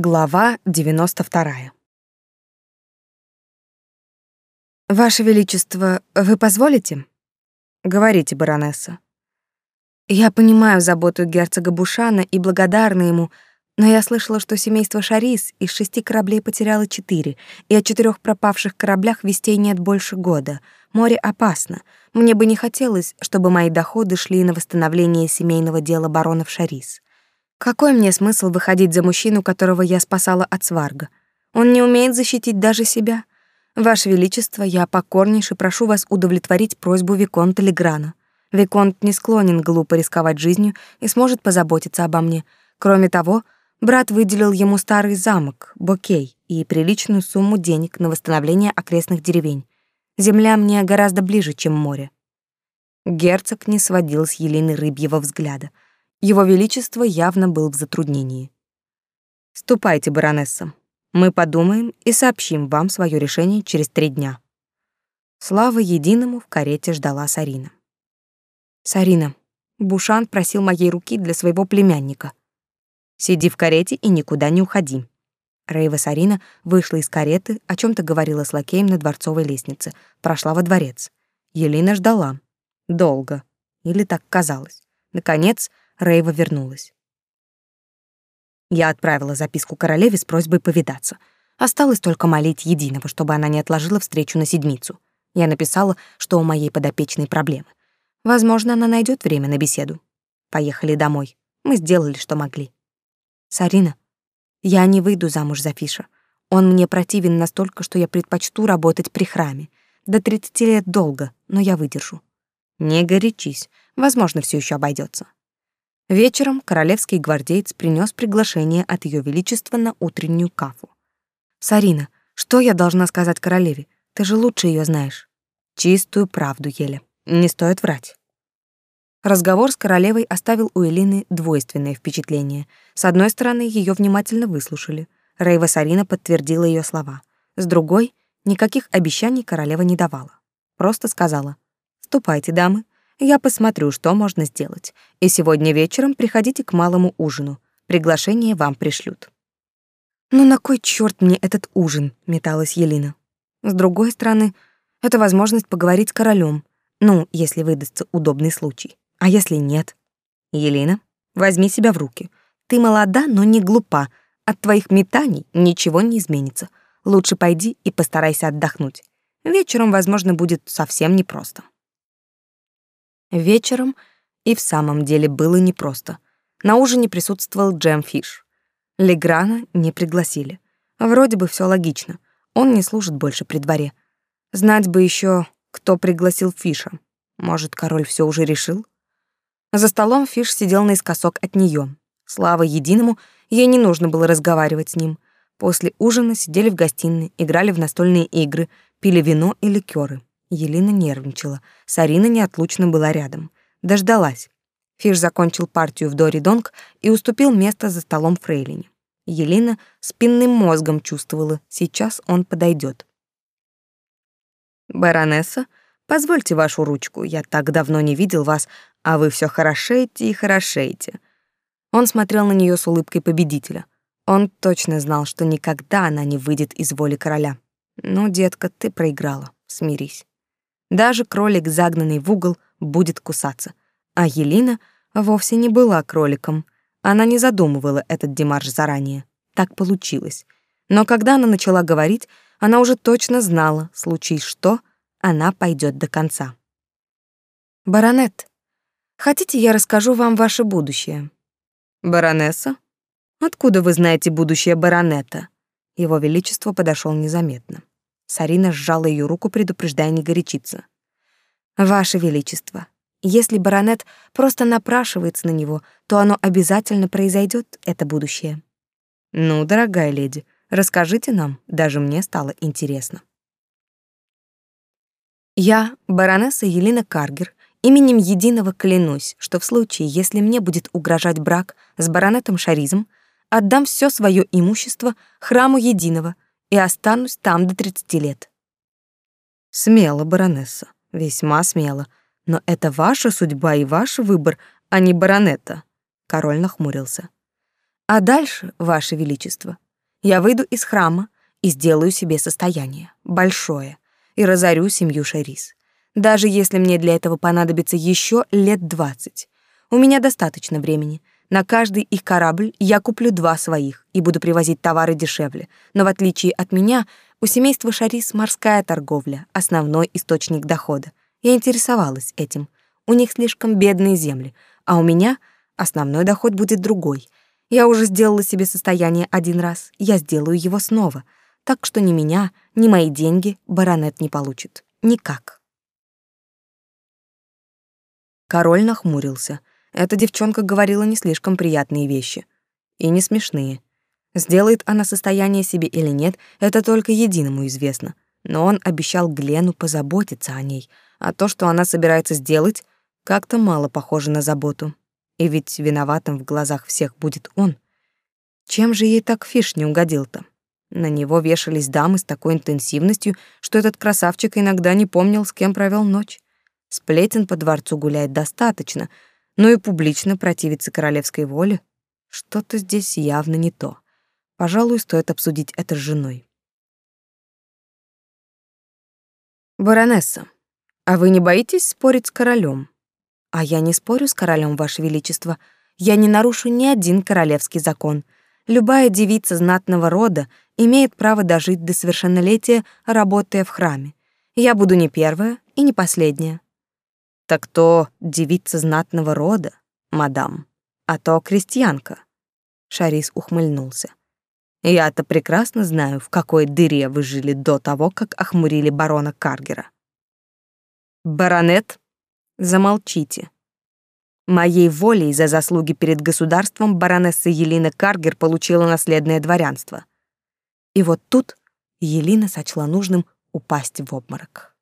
Глава 92. Ваше величество, вы позволите? Говорите, баронесса. Я понимаю заботу герцога Бушана и благодарна ему, но я слышала, что семейство Шарис из шести кораблей потеряло четыре, и о четырех пропавших кораблях вестей нет больше года. Море опасно. Мне бы не хотелось, чтобы мои доходы шли на восстановление семейного дела баронов Шарис. Какой мне смысл выходить за мужчину, которого я спасала от сварга? Он не умеет защитить даже себя. Ваше Величество, я покорнейше прошу вас удовлетворить просьбу Виконта Леграна. Виконт не склонен глупо рисковать жизнью и сможет позаботиться обо мне. Кроме того, брат выделил ему старый замок, Бокей, и приличную сумму денег на восстановление окрестных деревень. Земля мне гораздо ближе, чем море. Герцог не сводил с Елены рыбьего взгляда — его Величество явно был в затруднении. «Ступайте, баронесса. Мы подумаем и сообщим вам свое решение через три дня». Слава единому в карете ждала Сарина. «Сарина, Бушан просил моей руки для своего племянника. Сиди в карете и никуда не уходи». Рейва Сарина вышла из кареты, о чем то говорила с лакеем на дворцовой лестнице, прошла во дворец. Елена ждала. Долго. Или так казалось. Наконец, Рейва вернулась. Я отправила записку королеве с просьбой повидаться. Осталось только молить единого, чтобы она не отложила встречу на седмицу. Я написала, что у моей подопечной проблемы. Возможно, она найдет время на беседу. Поехали домой. Мы сделали, что могли. Сарина, я не выйду замуж за Фиша. Он мне противен настолько, что я предпочту работать при храме. До 30 лет долго, но я выдержу. Не горячись. Возможно, все еще обойдется. Вечером королевский гвардеец принес приглашение от Ее Величества на утреннюю кафу. «Сарина, что я должна сказать королеве? Ты же лучше ее знаешь». «Чистую правду, Еля. Не стоит врать». Разговор с королевой оставил у Элины двойственное впечатление. С одной стороны, ее внимательно выслушали. Рейва Сарина подтвердила ее слова. С другой, никаких обещаний королева не давала. Просто сказала «Ступайте, дамы, я посмотрю, что можно сделать. И сегодня вечером приходите к малому ужину. Приглашение вам пришлют. Ну на кой черт мне этот ужин? металась Елена. С другой стороны, это возможность поговорить с королем. Ну, если выдастся удобный случай. А если нет? Елена, возьми себя в руки. Ты молода, но не глупа. От твоих метаний ничего не изменится. Лучше пойди и постарайся отдохнуть. Вечером, возможно, будет совсем непросто. Вечером и в самом деле было непросто. На ужине присутствовал Джем Фиш. Леграна не пригласили. Вроде бы все логично. Он не служит больше при дворе. Знать бы еще, кто пригласил Фиша. Может, король все уже решил? За столом Фиш сидел наискосок от нее. Слава единому, ей не нужно было разговаривать с ним. После ужина сидели в гостиной, играли в настольные игры, пили вино и ликеры. Елена нервничала. Сарина неотлучно была рядом. Дождалась. Фиш закончил партию в Дори Донг и уступил место за столом Фрейлине. Елена спинным мозгом чувствовала, сейчас он подойдет. «Баронесса, позвольте вашу ручку, я так давно не видел вас, а вы все хорошеете и хорошеете». Он смотрел на нее с улыбкой победителя. Он точно знал, что никогда она не выйдет из воли короля. «Ну, детка, ты проиграла, смирись». Даже кролик, загнанный в угол, будет кусаться. А Елена вовсе не была кроликом. Она не задумывала этот демарш заранее. Так получилось. Но когда она начала говорить, она уже точно знала, случись что, она пойдет до конца. «Баронет, хотите, я расскажу вам ваше будущее?» «Баронесса? Откуда вы знаете будущее баронета?» Его Величество подошел незаметно. Сарина сжала ее руку, предупреждая не горячиться. «Ваше Величество, если баронет просто напрашивается на него, то оно обязательно произойдет, это будущее». «Ну, дорогая леди, расскажите нам, даже мне стало интересно». Я, баронесса Елена Каргер, именем Единого клянусь, что в случае, если мне будет угрожать брак с баронетом Шаризм, отдам все свое имущество храму Единого — и останусь там до 30 лет. Смело, баронесса, весьма смело. Но это ваша судьба и ваш выбор, а не баронета. Король нахмурился. А дальше, ваше величество, Я выйду из храма и сделаю себе состояние, большое, и разорю семью Шерис. Даже если мне для этого понадобится еще лет двадцать. У меня достаточно времени. На каждый их корабль я куплю два своих и буду привозить товары дешевле. Но в отличие от меня, у семейства Шарис морская торговля — основной источник дохода. Я интересовалась этим. У них слишком бедные земли, а у меня основной доход будет другой. Я уже сделала себе состояние один раз, я сделаю его снова. Так что ни меня, ни мои деньги баронет не получит. Никак. Король нахмурился. Эта девчонка говорила не слишком приятные вещи. И не смешные. Сделает она состояние себе или нет, это только единому известно. Но он обещал Глену позаботиться о ней, а то, что она собирается сделать, как-то мало похоже на заботу. И ведь виноватым в глазах всех будет он. Чем же ей так фиш не угодил-то? На него вешались дамы с такой интенсивностью, что этот красавчик иногда не помнил, с кем провел ночь. Сплетен по дворцу гуляет достаточно, но и публично противиться королевской воле что-то здесь явно не то. Пожалуй, стоит обсудить это с женой. Баронесса, а вы не боитесь спорить с королем? А я не спорю с королем, ваше величество. Я не нарушу ни один королевский закон. Любая девица знатного рода имеет право дожить до совершеннолетия, работая в храме. Я буду не первая и не последняя. Так то девица знатного рода, мадам, а то крестьянка. Шарис ухмыльнулся. Я-то прекрасно знаю, в какой дыре вы жили до того, как охмурили барона Каргера. Баронет, замолчите. Моей волей за заслуги перед государством баронесса Елена Каргер получила наследное дворянство. И вот тут Елена сочла нужным упасть в обморок.